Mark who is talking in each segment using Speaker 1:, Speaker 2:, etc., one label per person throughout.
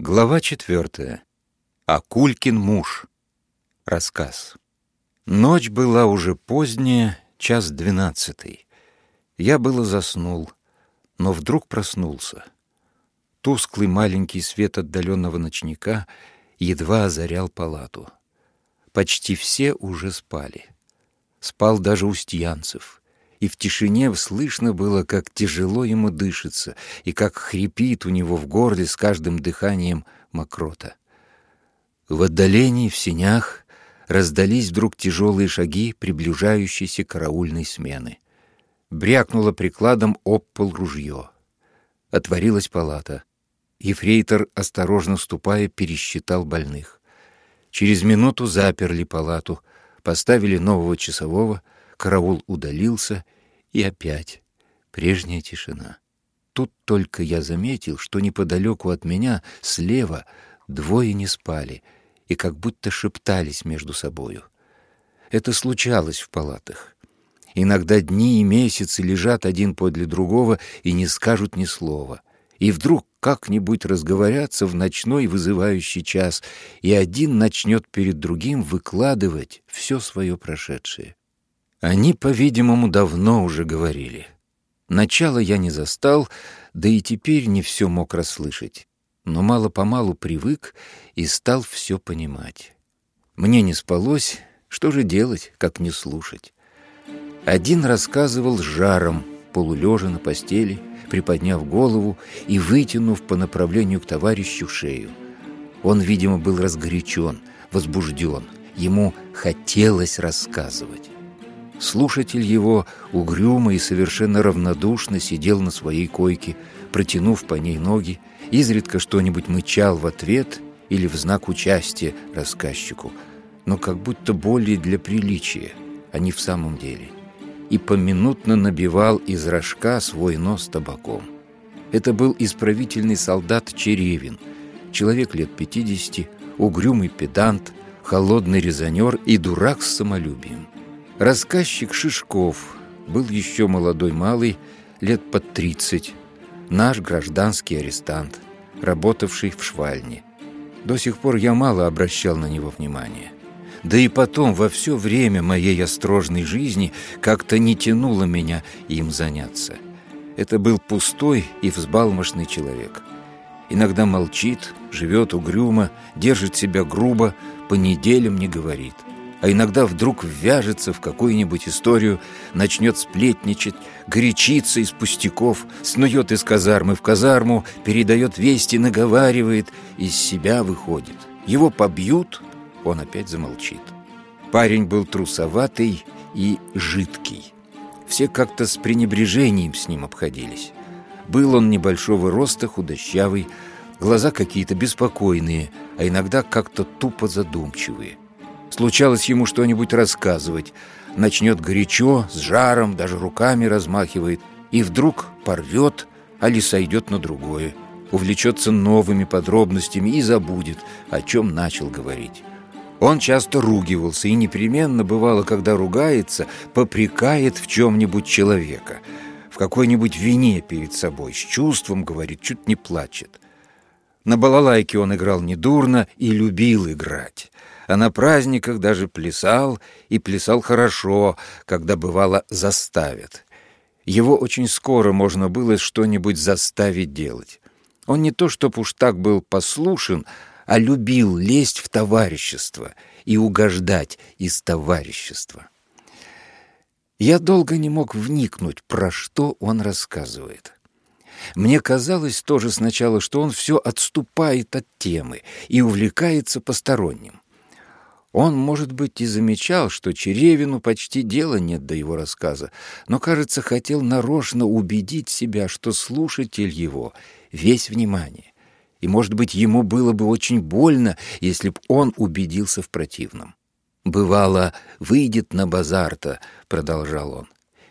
Speaker 1: Глава четвертая. Акулькин муж. Рассказ. Ночь была уже поздняя, час двенадцатый. Я было заснул, но вдруг проснулся. Тусклый маленький свет отдаленного ночника едва озарял палату. Почти все уже спали. Спал даже Устьянцев и в тишине слышно было, как тяжело ему дышится и как хрипит у него в горле с каждым дыханием мокрота. В отдалении, в сенях, раздались вдруг тяжелые шаги приближающейся караульной смены. Брякнуло прикладом об пол ружье. Отворилась палата. Ефрейтор, осторожно ступая, пересчитал больных. Через минуту заперли палату, поставили нового часового — Караул удалился, и опять прежняя тишина. Тут только я заметил, что неподалеку от меня, слева, двое не спали и как будто шептались между собою. Это случалось в палатах. Иногда дни и месяцы лежат один подле другого и не скажут ни слова. И вдруг как-нибудь разговорятся в ночной вызывающий час, и один начнет перед другим выкладывать все свое прошедшее. Они, по-видимому, давно уже говорили. Начало я не застал, да и теперь не все мог расслышать, но мало-помалу привык и стал все понимать. Мне не спалось, что же делать, как не слушать? Один рассказывал с жаром, полулежа на постели, приподняв голову и вытянув по направлению к товарищу шею. Он, видимо, был разгорячен, возбужден, ему хотелось рассказывать. Слушатель его, угрюмо и совершенно равнодушно, сидел на своей койке, протянув по ней ноги, изредка что-нибудь мычал в ответ или в знак участия рассказчику, но как будто более для приличия, а не в самом деле, и поминутно набивал из рожка свой нос табаком. Это был исправительный солдат Черевин, человек лет пятидесяти, угрюмый педант, холодный резонер и дурак с самолюбием. Рассказчик Шишков был еще молодой малый, лет под тридцать, наш гражданский арестант, работавший в швальне. До сих пор я мало обращал на него внимания. Да и потом, во все время моей острожной жизни как-то не тянуло меня им заняться. Это был пустой и взбалмошный человек. Иногда молчит, живет угрюмо, держит себя грубо, по неделям не говорит а иногда вдруг ввяжется в какую-нибудь историю, начнет сплетничать, горячиться из пустяков, снует из казармы в казарму, передает вести, наговаривает, из себя выходит. Его побьют, он опять замолчит. Парень был трусоватый и жидкий. Все как-то с пренебрежением с ним обходились. Был он небольшого роста, худощавый, глаза какие-то беспокойные, а иногда как-то тупо задумчивые – Случалось ему что-нибудь рассказывать. Начнет горячо, с жаром, даже руками размахивает. И вдруг порвет, али сойдет на другое. Увлечется новыми подробностями и забудет, о чем начал говорить. Он часто ругивался, и непременно бывало, когда ругается, попрекает в чем-нибудь человека. В какой-нибудь вине перед собой, с чувством, говорит, чуть не плачет. На балалайке он играл недурно и любил играть а на праздниках даже плясал, и плясал хорошо, когда, бывало, заставят. Его очень скоро можно было что-нибудь заставить делать. Он не то чтоб уж так был послушен, а любил лезть в товарищество и угождать из товарищества. Я долго не мог вникнуть, про что он рассказывает. Мне казалось тоже сначала, что он все отступает от темы и увлекается посторонним. Он, может быть, и замечал, что Черевину почти дела нет до его рассказа, но, кажется, хотел нарочно убедить себя, что слушатель его весь внимание. И, может быть, ему было бы очень больно, если б он убедился в противном. «Бывало, выйдет на базар-то», — продолжал он.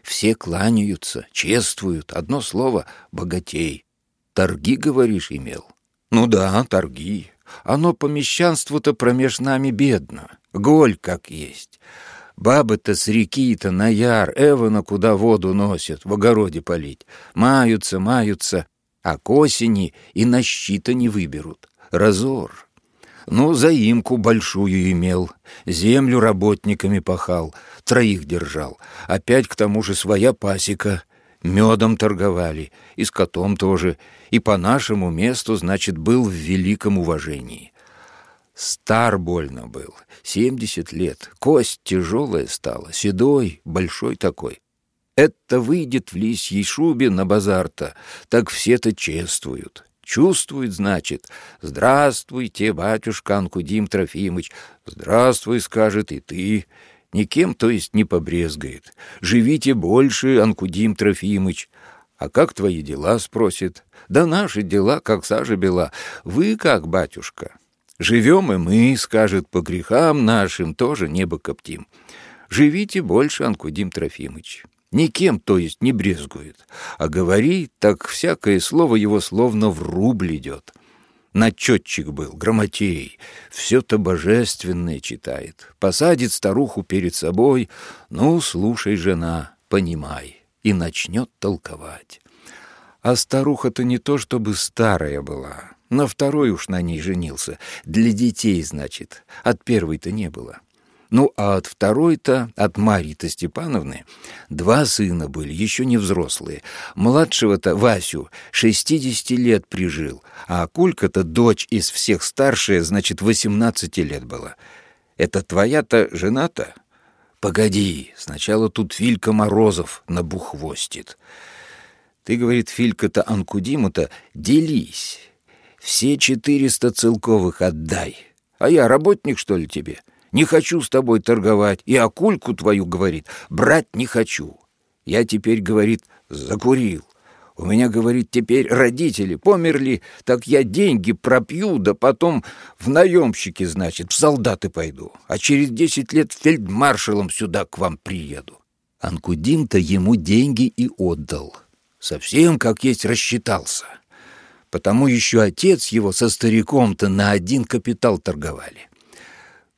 Speaker 1: «Все кланяются, чествуют, одно слово — богатей. Торги, говоришь, имел?» «Ну да, торги. Оно по мещанству-то промеж нами бедно. Голь как есть. Бабы-то с реки-то на яр, Эвана куда воду носят, в огороде полить. Маются, маются, а к осени и на щита не выберут. разор. Ну, заимку большую имел, землю работниками пахал, троих держал. Опять к тому же своя пасека, медом торговали, и с котом тоже, и по нашему месту, значит, был в великом уважении. Стар больно был, семьдесят лет, кость тяжелая стала, седой, большой такой. Это выйдет в лисьей шубе на базар-то, так все-то чествуют. Чувствует, значит. «Здравствуйте, батюшка Анкудим Трофимыч». «Здравствуй», — скажет и ты. Никем, то есть, не побрезгает. «Живите больше, Анкудим Трофимыч». «А как твои дела?» — спросит. «Да наши дела, как сажа бела. Вы как, батюшка?» «Живем и мы», — скажет, «по грехам нашим тоже небо коптим». «Живите больше, Анкудим Трофимыч». Никем, то есть, не брезгует. А говорит, так всякое слово его словно в рубль идет. Начетчик был, грамотей, все-то божественное читает. Посадит старуху перед собой, ну, слушай, жена, понимай, и начнет толковать. А старуха-то не то чтобы старая была, на второй уж на ней женился, для детей, значит, от первой-то не было. Ну, а от второй-то, от Марьи-то Степановны, два сына были, еще не взрослые. Младшего-то, Васю, шестидесяти лет прижил, а Акулька-то дочь из всех старшая, значит, восемнадцати лет была. Это твоя-то жена-то? Погоди, сначала тут Филька Морозов набухвостит. Ты, говорит, Филька-то Анкудиму-то, делись. Все четыреста целковых отдай. А я работник, что ли, тебе?» Не хочу с тобой торговать. И акульку твою, говорит, брать не хочу. Я теперь, говорит, закурил. У меня, говорит, теперь родители померли, так я деньги пропью, да потом в наемщики, значит, в солдаты пойду. А через десять лет фельдмаршалом сюда к вам приеду. Анкудим-то ему деньги и отдал. Совсем как есть рассчитался. Потому еще отец его со стариком-то на один капитал торговали.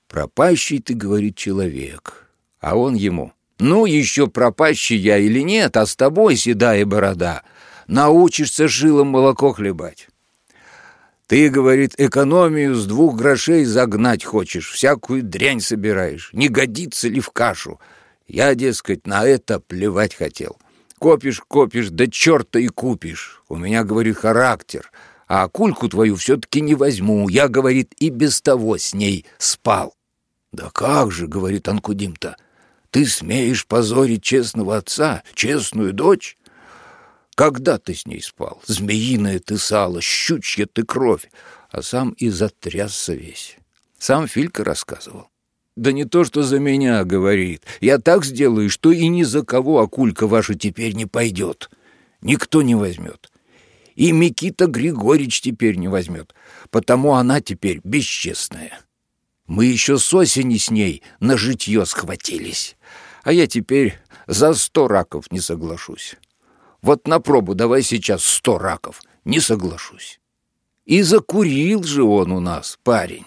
Speaker 1: Пропащий, ты, говорит, человек. А он ему, ну, еще пропащий я или нет, а с тобой, седая борода, научишься жилом молоко хлебать. Ты, говорит, экономию с двух грошей загнать хочешь, всякую дрянь собираешь, не годится ли в кашу. Я, дескать, на это плевать хотел. Копишь, копишь, да черта и купишь. У меня, говорит, характер, а кульку твою все-таки не возьму. Я, говорит, и без того с ней спал. «Да как же, — говорит Анкудим-то, — ты смеешь позорить честного отца, честную дочь? Когда ты с ней спал? Змеиное ты сало, щучья ты кровь!» А сам и затрясся весь. Сам Филька рассказывал. «Да не то, что за меня, — говорит, — я так сделаю, что и ни за кого акулька ваша теперь не пойдет. Никто не возьмет. И Микита Григорьевич теперь не возьмет, потому она теперь бесчестная». Мы еще с осени с ней на житье схватились. А я теперь за сто раков не соглашусь. Вот на пробу давай сейчас сто раков. Не соглашусь. И закурил же он у нас, парень.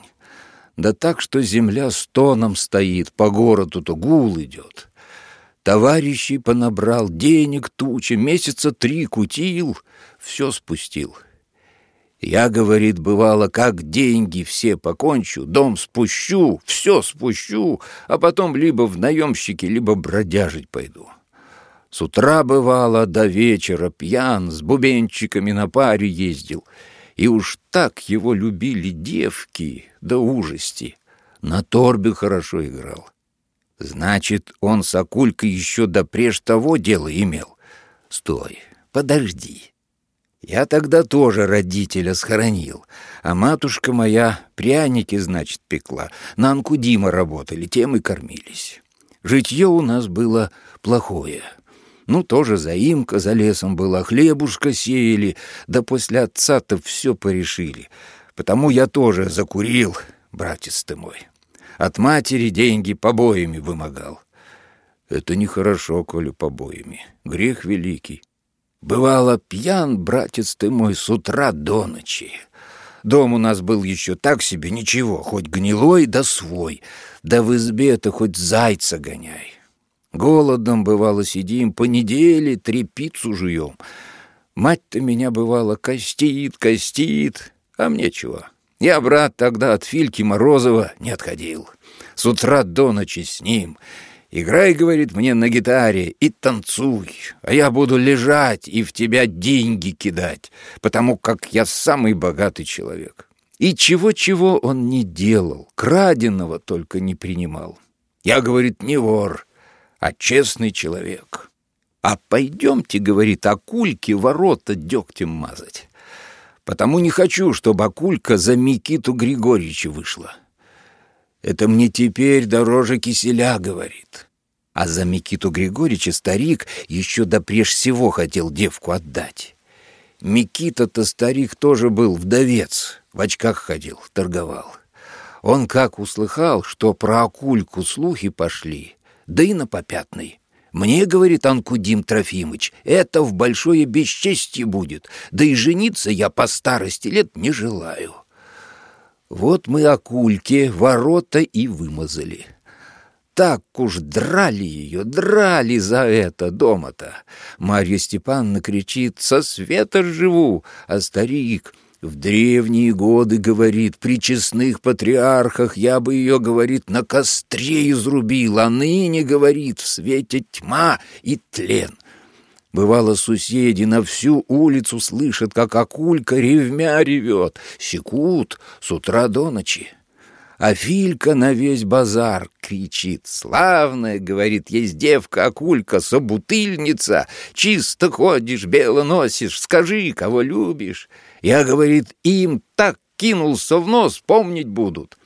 Speaker 1: Да так, что земля стоном стоит, по городу-то гул идет. Товарищей понабрал, денег туча, месяца три кутил, все спустил — я, говорит, бывало, как деньги все покончу, дом спущу, все спущу, а потом либо в наемщики, либо бродяжить пойду. С утра бывало до вечера пьян, с бубенчиками на паре ездил. И уж так его любили девки до ужасти. На торбе хорошо играл. Значит, он с Акулькой еще до преж того дела имел. Стой, подожди. Я тогда тоже родителя схоронил, а матушка моя пряники, значит, пекла. На Анкудима работали, тем и кормились. Житье у нас было плохое. Ну, тоже заимка за лесом была, хлебушка сеяли, да после отца-то все порешили. Потому я тоже закурил, братец ты мой. От матери деньги побоями вымогал. Это нехорошо, коли побоями. Грех великий. Бывало, пьян, братец ты мой, с утра до ночи. Дом у нас был еще так себе, ничего, хоть гнилой да свой, да в избе-то хоть зайца гоняй. Голодом, бывало, сидим, по неделе трепицу жуем. Мать-то меня, бывало, костит, костит, а мне чего? Я, брат, тогда от Фильки Морозова не отходил. С утра до ночи с ним. Играй, говорит, мне на гитаре и танцуй, а я буду лежать и в тебя деньги кидать, потому как я самый богатый человек. И чего-чего он не делал, краденого только не принимал. Я, говорит, не вор, а честный человек. А пойдемте, говорит, акульки ворота дегтем мазать. Потому не хочу, чтобы акулька за Микиту Григорьевича вышла. Это мне теперь дороже киселя, говорит. А за Микиту Григорьевича старик еще допреж всего хотел девку отдать. Микита-то старик тоже был вдовец, в очках ходил, торговал. Он как услыхал, что про акульку слухи пошли, да и на попятный. Мне, говорит Анкудим Трофимыч, это в большое бесчестье будет, да и жениться я по старости лет не желаю. Вот мы акульке ворота и вымазали. Так уж драли ее, драли за это дома-то. Марья Степановна кричит «Со света живу!» А старик в древние годы, говорит, при честных патриархах я бы ее, говорит, на костре изрубил, а ныне, говорит, в свете тьма и тлен. Бывало, соседи на всю улицу слышат, как акулька ревмя ревет, секут с утра до ночи. А Филька на весь базар кричит. «Славная, — говорит, — есть девка, акулька, собутыльница. Чисто ходишь, бело носишь, скажи, кого любишь». Я, говорит, им так кинулся в нос, помнить будут.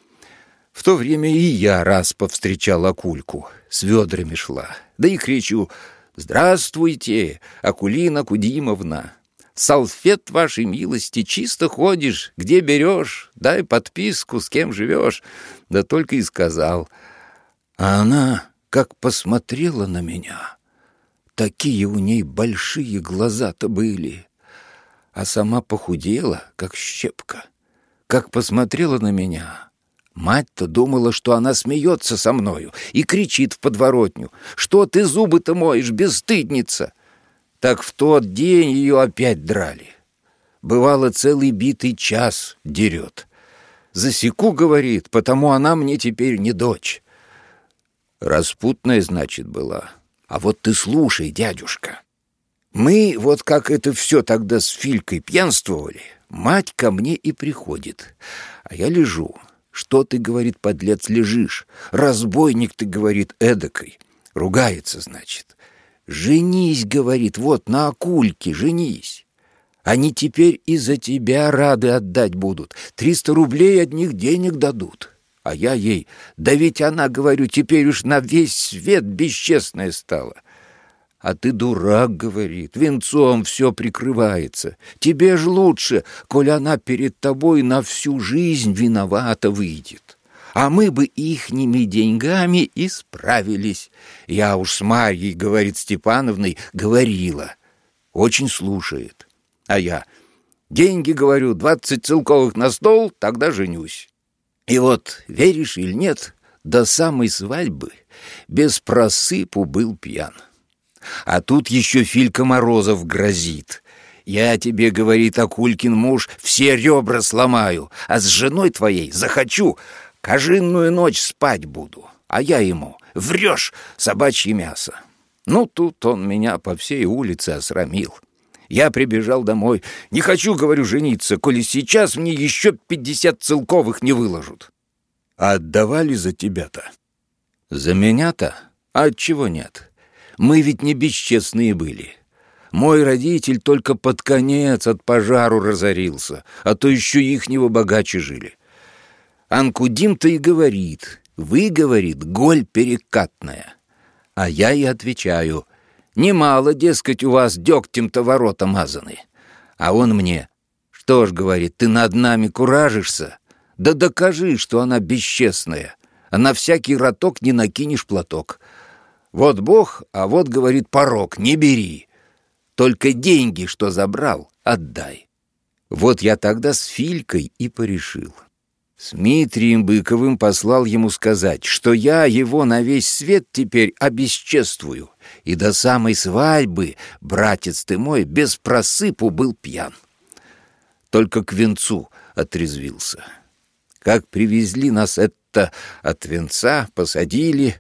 Speaker 1: В то время и я раз повстречал акульку, с ведрами шла. Да и кричу «Здравствуйте, Акулина Кудимовна!» Салфет вашей милости чисто ходишь, где берешь, дай подписку, с кем живешь. Да только и сказал. А она как посмотрела на меня. Такие у ней большие глаза-то были. А сама похудела, как щепка. Как посмотрела на меня, Мать-то думала, что она смеется со мною и кричит в подворотню. «Что ты зубы-то моешь, бесстыдница?» Так в тот день ее опять драли. Бывало, целый битый час дерет. «Засеку, — говорит, — потому она мне теперь не дочь». Распутная, значит, была. А вот ты слушай, дядюшка. Мы вот как это все тогда с Филькой пьянствовали, мать ко мне и приходит, а я лежу. Что ты, говорит, подлец, лежишь? Разбойник ты, говорит, эдакой. Ругается, значит. Женись, говорит, вот на акульке женись. Они теперь и за тебя рады отдать будут. Триста рублей одних денег дадут. А я ей, да ведь она, говорю, теперь уж на весь свет бесчестная стала. А ты дурак, говорит, венцом все прикрывается. Тебе ж лучше, коль она перед тобой на всю жизнь виновата выйдет. А мы бы ихними деньгами исправились. Я уж с Марьей, говорит Степановной, говорила. Очень слушает. А я, деньги, говорю, двадцать целковых на стол, тогда женюсь. И вот, веришь или нет, до самой свадьбы без просыпу был пьян. А тут еще Филька Морозов грозит. Я тебе, говорит Акулькин муж, все ребра сломаю, а с женой твоей захочу, кожинную ночь спать буду. А я ему, врешь, собачье мясо. Ну, тут он меня по всей улице осрамил. Я прибежал домой. Не хочу, говорю, жениться, коли сейчас мне еще пятьдесят целковых не выложат. А отдавали за тебя-то? За меня-то? А отчего нет? Мы ведь не бесчестные были. Мой родитель только под конец от пожару разорился, а то еще ихнего богаче жили. Анкудим-то и говорит, вы, говорит, голь перекатная. А я и отвечаю, немало, дескать, у вас дегтем-то ворота мазаны. А он мне, что ж, говорит, ты над нами куражишься? Да докажи, что она бесчестная, а на всякий роток не накинешь платок. Вот Бог, а вот, говорит, порог, не бери. Только деньги, что забрал, отдай. Вот я тогда с Филькой и порешил. С Митрием Быковым послал ему сказать, что я его на весь свет теперь обесчествую, и до самой свадьбы, братец ты мой, без просыпу был пьян. Только к венцу отрезвился. Как привезли нас это от венца, посадили,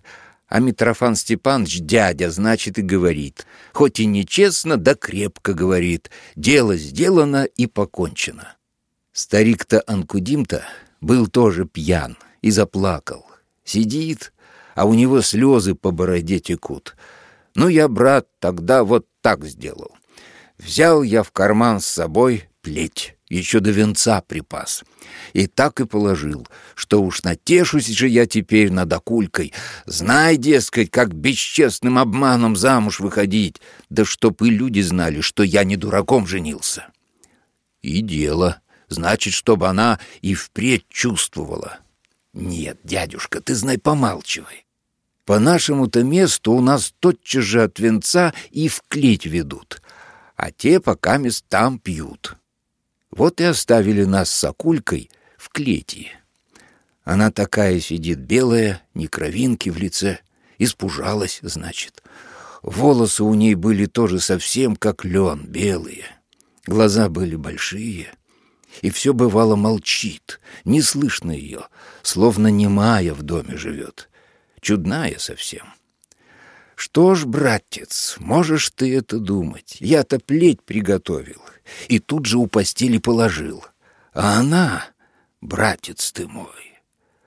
Speaker 1: а Митрофан Степанович, дядя, значит, и говорит. Хоть и нечестно, да крепко говорит. Дело сделано и покончено. Старик-то Анкудим-то был тоже пьян и заплакал. Сидит, а у него слезы по бороде текут. Ну, я, брат, тогда вот так сделал. Взял я в карман с собой плеть, еще до венца припас. И так и положил, что уж натешусь же я теперь над окулькой. Знай, дескать, как бесчестным обманом замуж выходить, да чтоб и люди знали, что я не дураком женился. И дело, значит, чтобы она и впредь чувствовала. Нет, дядюшка, ты знай, помалчивай. По нашему-то месту у нас тотчас же от венца и в клеть ведут, а те пока мест там пьют. Вот и оставили нас с Акулькой в клети. Она такая сидит белая, ни кровинки в лице. Испужалась, значит. Волосы у ней были тоже совсем как лен, белые. Глаза были большие. И все бывало молчит, не слышно ее, словно немая в доме живет чудная совсем. Что ж, братец, можешь ты это думать. Я-то плеть приготовил и тут же у постели положил. А она, братец ты мой,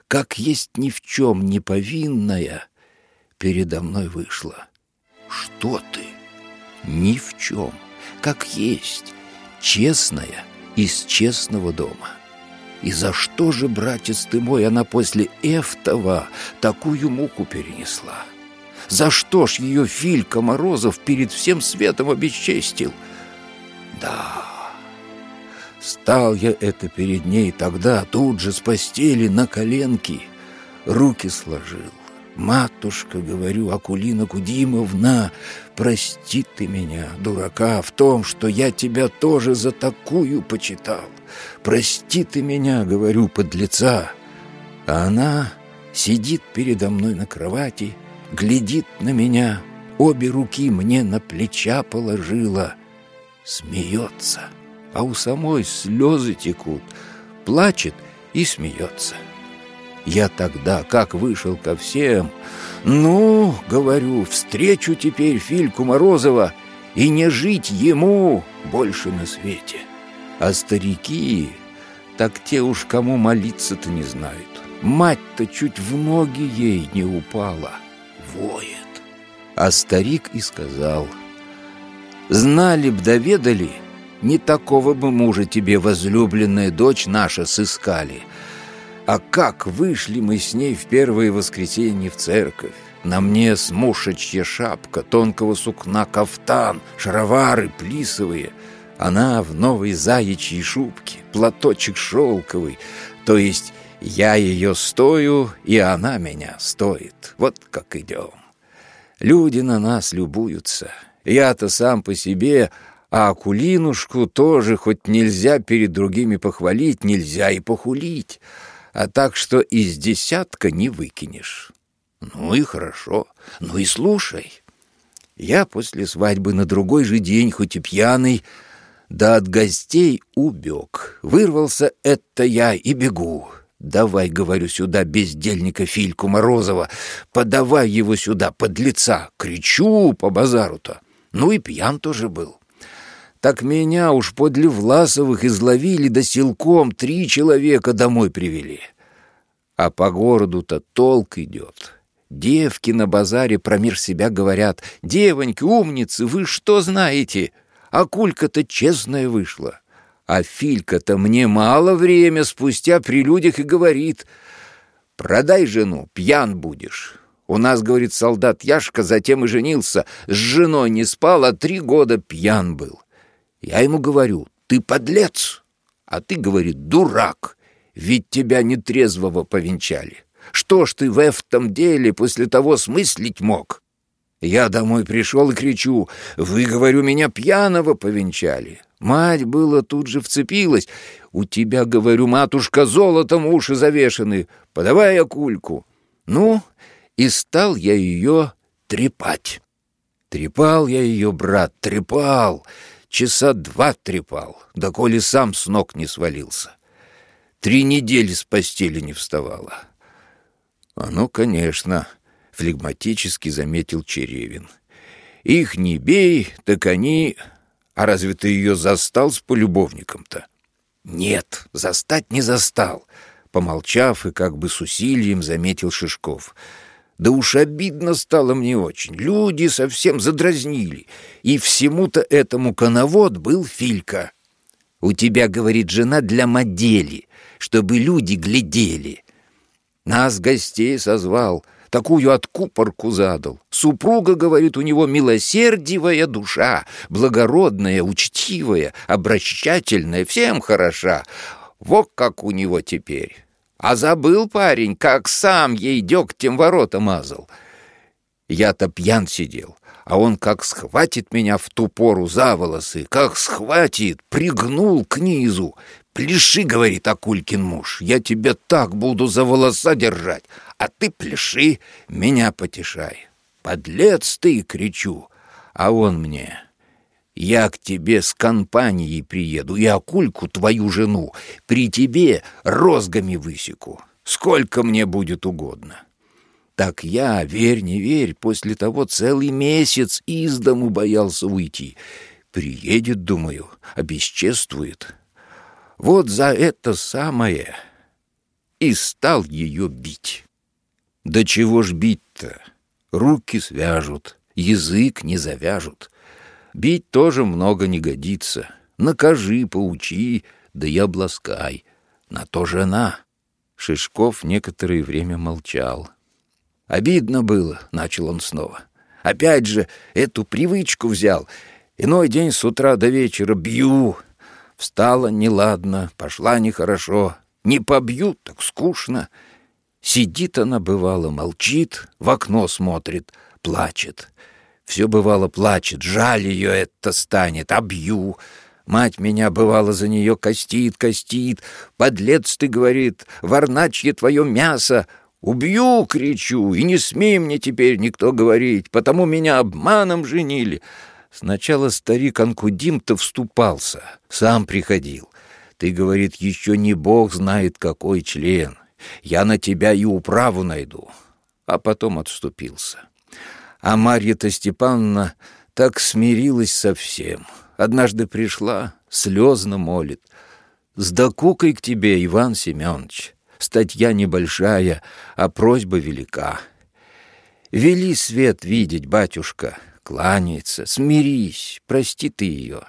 Speaker 1: как есть ни в чем не повинная, передо мной вышла. Что ты? Ни в чем, как есть, честная из честного дома. И за что же, братец ты мой, она после Эфтова такую муку перенесла? За что ж ее Филька Морозов перед всем светом обесчестил? Да, стал я это перед ней тогда, тут же с постели на коленки, руки сложил. «Матушка, — говорю, — Акулина Кудимовна, прости ты меня, дурака, в том, что я тебя тоже за такую почитал. Прости ты меня, — говорю, — подлеца». А она сидит передо мной на кровати, глядит на меня, обе руки мне на плеча положила, смеется, а у самой слезы текут, плачет и смеется. Я тогда как вышел ко всем. Ну, говорю, встречу теперь Фильку Морозова и не жить ему больше на свете. А старики, так те уж кому молиться-то не знают. Мать-то чуть в ноги ей не упала. Воет. А старик и сказал, «Знали б, доведали, не такого бы мужа тебе возлюбленная дочь наша сыскали». А как вышли мы с ней в первое воскресенье в церковь? На мне смушечья шапка, тонкого сукна кафтан, шаровары плисовые. Она в новой заячьей шубке, платочек шелковый. То есть я ее стою, и она меня стоит. Вот как идем. Люди на нас любуются. Я-то сам по себе, а Акулинушку тоже хоть нельзя перед другими похвалить, нельзя и похулить а так что из десятка не выкинешь. Ну и хорошо, ну и слушай. Я после свадьбы на другой же день, хоть и пьяный, да от гостей убег. Вырвался это я и бегу. Давай, говорю, сюда бездельника Фильку Морозова, подавай его сюда, под лица. Кричу по базару-то. Ну и пьян тоже был. Так меня уж подле Власовых изловили, да силком три человека домой привели. А по городу-то толк идет. Девки на базаре промеж себя говорят, «Девоньки, умницы, вы что знаете? А кулька-то честная вышла». А Филька-то мне мало время спустя при людях и говорит, «Продай жену, пьян будешь». У нас, говорит солдат Яшка, затем и женился, с женой не спал, а три года пьян был. Я ему говорю, ты подлец, а ты, говорит, дурак, ведь тебя нетрезвого повенчали. Что ж ты в этом деле после того смыслить мог? Я домой пришел и кричу, вы, говорю, меня пьяного повенчали. Мать было тут же вцепилась. У тебя, говорю, матушка, золотом уши завешаны. Подавай я кульку. Ну, и стал я ее трепать. Трепал я ее, брат, трепал часа два трепал, да коли сам с ног не свалился. Три недели с постели не вставала. А ну, конечно, флегматически заметил Черевин. Их не бей, так они... А разве ты ее застал с полюбовником-то? Нет, застать не застал. Помолчав и как бы с усилием заметил Шишков. Да уж обидно стало мне очень. Люди совсем задразнили. И всему-то этому коновод был Филька. У тебя, говорит жена, для модели, чтобы люди глядели. Нас гостей созвал, такую откупорку задал. Супруга, говорит, у него милосердивая душа, благородная, учтивая, обращательная, всем хороша. Вот как у него теперь. А забыл парень, как сам ей дегтем ворота мазал. Я-то пьян сидел, а он как схватит меня в ту пору за волосы, как схватит, пригнул к низу. «Пляши, — говорит Акулькин муж, — я тебя так буду за волоса держать, а ты пляши, меня потешай. Подлец ты, — кричу, а он мне... Я к тебе с компанией приеду и Акульку, твою жену, при тебе розгами высеку. Сколько мне будет угодно. Так я, верь, не верь, после того целый месяц из дому боялся уйти. Приедет, думаю, обесчествует. Вот за это самое и стал ее бить. Да чего ж бить-то? Руки свяжут, язык не завяжут. Бить тоже много не годится. Накажи, поучи, да и обласкай. На то жена. Шишков некоторое время молчал. Обидно было, — начал он снова. Опять же, эту привычку взял. Иной день с утра до вечера бью. Встала неладно, пошла нехорошо. Не побью, так скучно. Сидит она, бывало, молчит, в окно смотрит, плачет. Все, бывало, плачет, жаль ее это станет, обью. Мать меня, бывало, за нее костит, костит. Подлец ты, говорит, варначье твое мясо, «Убью!» — кричу, «и не смей мне теперь никто говорить, потому меня обманом женили». Сначала старик Анкудим-то вступался, сам приходил. Ты, говорит, еще не бог знает какой член. Я на тебя и управу найду. А потом отступился. А Марья-то Степановна так смирилась совсем. Однажды пришла, слезно молит. «С докукой к тебе, Иван Семенович». Статья небольшая, а просьба велика. Вели свет видеть, батюшка, кланяется, смирись, прости ты ее.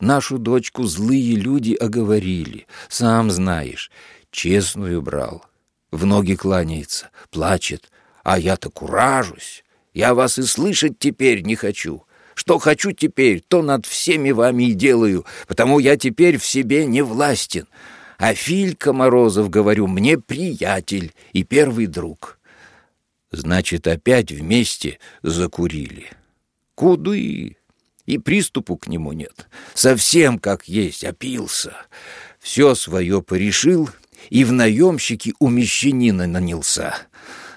Speaker 1: Нашу дочку злые люди оговорили, сам знаешь, честную брал. В ноги кланяется, плачет, а я-то куражусь. Я вас и слышать теперь не хочу. Что хочу теперь, то над всеми вами и делаю, потому я теперь в себе не властен. А Филька Морозов, говорю, мне приятель и первый друг. Значит, опять вместе закурили. Куды? И приступу к нему нет. Совсем как есть, опился. Все свое порешил и в наемщики у мещанина нанялся.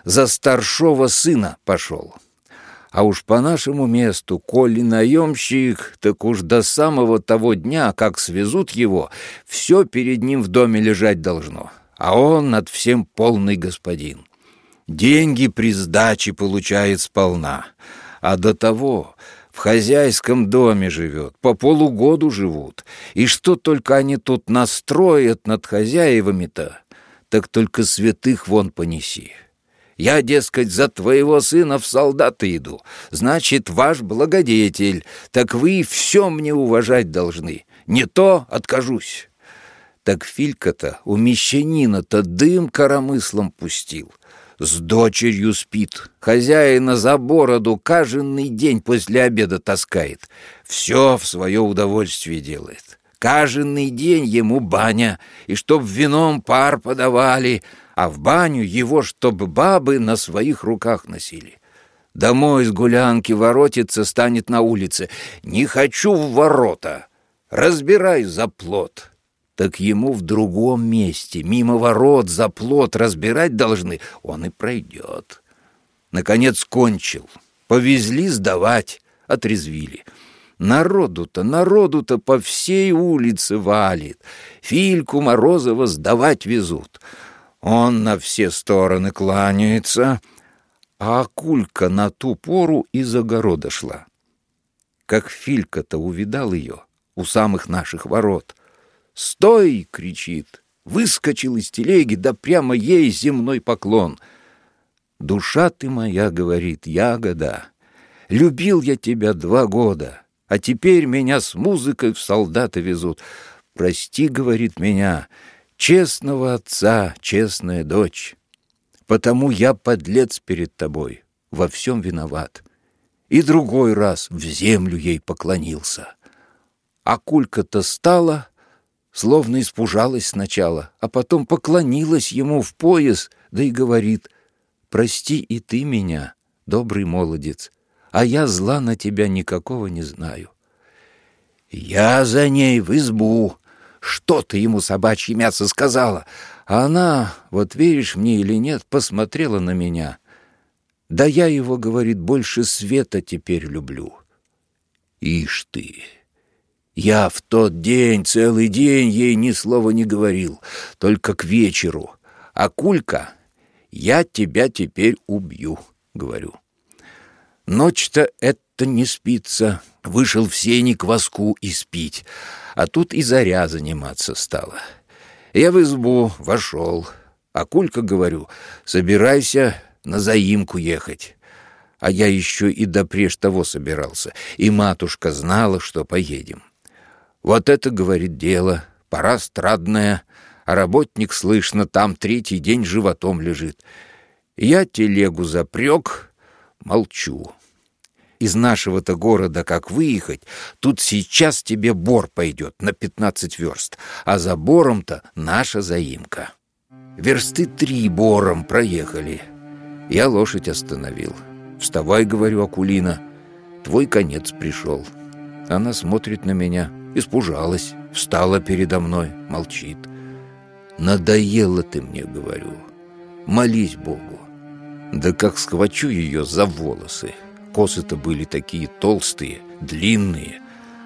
Speaker 1: За старшего сына пошел. А уж по нашему месту, коли наемщик, так уж до самого того дня, как свезут его, все перед ним в доме лежать должно. А он над всем полный господин. Деньги при сдаче получает сполна. А до того в хозяйском доме живет, по полугоду живут. И что только они тут настроят над хозяевами-то, так только святых вон понеси. Я, дескать, за твоего сына в солдаты иду. Значит, ваш благодетель. Так вы все мне уважать должны. Не то откажусь». Так Филька-то у мещанина-то дым коромыслом пустил. С дочерью спит. Хозяина за бороду каждый день после обеда таскает. Все в свое удовольствие делает. Каждый день ему баня, и чтоб вином пар подавали — а в баню его, чтобы бабы на своих руках носили. Домой с гулянки воротиться станет на улице. Не хочу в ворота. Разбирай за плод. Так ему в другом месте, мимо ворот, за плод разбирать должны. Он и пройдет. Наконец кончил. Повезли сдавать, отрезвили. Народу-то, народу-то по всей улице валит. Фильку Морозова сдавать везут. Он на все стороны кланяется, а Акулька на ту пору из огорода шла. Как Филька-то увидал ее у самых наших ворот. «Стой!» — кричит. Выскочил из телеги, да прямо ей земной поклон. «Душа ты моя, — говорит, — ягода. Любил я тебя два года а теперь меня с музыкой в солдаты везут. Прости, говорит меня, честного отца, честная дочь. Потому я подлец перед тобой, во всем виноват. И другой раз в землю ей поклонился. А кулька-то стала, словно испужалась сначала, а потом поклонилась ему в пояс, да и говорит, «Прости и ты меня, добрый молодец, а я зла на тебя никакого не знаю. Я за ней в избу. Что ты ему собачье мясо сказала? А она, вот веришь мне или нет, посмотрела на меня. Да я его, говорит, больше света теперь люблю. Ишь ты! Я в тот день, целый день ей ни слова не говорил, только к вечеру. А Кулька, я тебя теперь убью, говорю. Ночь-то это не спится. Вышел в сене кваску испить, а тут и заря заниматься стала. Я в избу вошел, а Кулька, говорю, собирайся на заимку ехать. А я еще и допреж того собирался, и матушка знала, что поедем. Вот это, говорит, дело, пора страдная, а работник, слышно, там третий день животом лежит. Я телегу запрек, молчу из нашего-то города как выехать, тут сейчас тебе бор пойдет на пятнадцать верст, а за бором-то наша заимка. Версты три бором проехали. Я лошадь остановил. «Вставай, — говорю, Акулина, — твой конец пришел». Она смотрит на меня, испужалась, встала передо мной, молчит. «Надоело ты мне, — говорю, — молись Богу». Да как схвачу ее за волосы, Косы-то были такие толстые, длинные.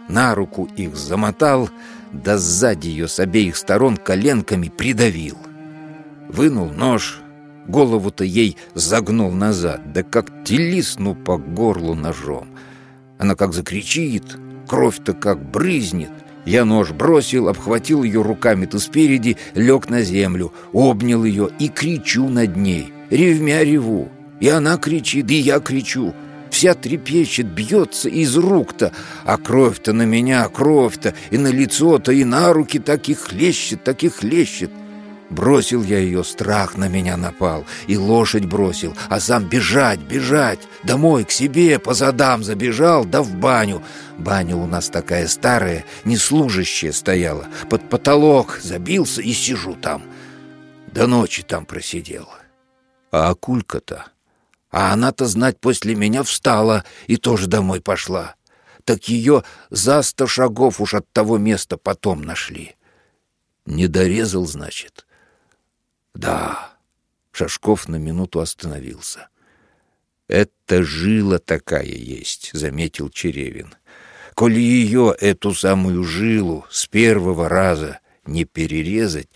Speaker 1: На руку их замотал, да сзади ее с обеих сторон коленками придавил. Вынул нож, голову-то ей загнул назад, да как телисну по горлу ножом. Она как закричит, кровь-то как брызнет. Я нож бросил, обхватил ее руками-то спереди, лег на землю, обнял ее и кричу над ней. Ревмя реву. И она кричит, и я кричу вся трепещет, бьется из рук-то, а кровь-то на меня, кровь-то, и на лицо-то, и на руки так и хлещет, так и хлещет. Бросил я ее, страх на меня напал, и лошадь бросил, а сам бежать, бежать, домой, к себе, по задам забежал, да в баню. Баня у нас такая старая, неслужащая стояла, под потолок забился и сижу там. До ночи там просидел. А Акулька-то а она-то, знать, после меня встала и тоже домой пошла. Так ее за сто шагов уж от того места потом нашли. Не дорезал, значит? Да. Шашков на минуту остановился. «Это жила такая есть», — заметил Черевин. «Коли ее, эту самую жилу, с первого раза не перерезать,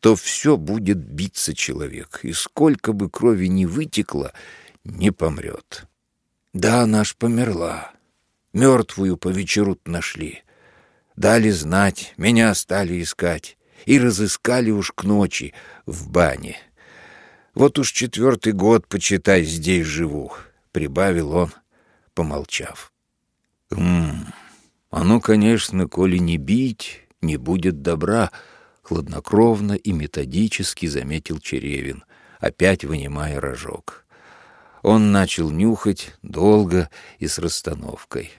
Speaker 1: то все будет биться человек, и сколько бы крови не вытекло, не помрет. Да, наш померла. Мертвую по вечеру нашли. Дали знать, меня стали искать. И разыскали уж к ночи в бане. Вот уж четвертый год, почитай, здесь живу, — прибавил он, помолчав. «М оно, конечно, коли не бить, не будет добра», — хладнокровно и методически заметил Черевин, опять вынимая рожок. Он начал нюхать долго и с расстановкой.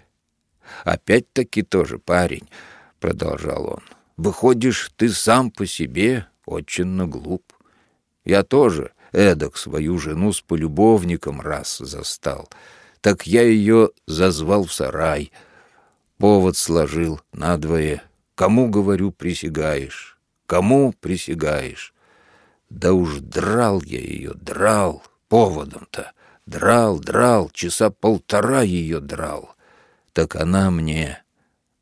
Speaker 1: «Опять-таки тоже парень», — продолжал он. «Выходишь, ты сам по себе очень глуп. Я тоже эдак свою жену с полюбовником раз застал. Так я ее зазвал в сарай. Повод сложил надвое. Кому, говорю, присягаешь? Кому присягаешь? Да уж драл я ее, драл поводом-то. Драл, драл, часа полтора ее драл. Так она мне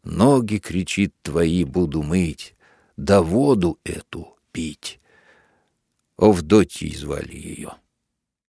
Speaker 1: Ноги, кричит, твои буду мыть, да воду эту пить. Овдотьей звали ее.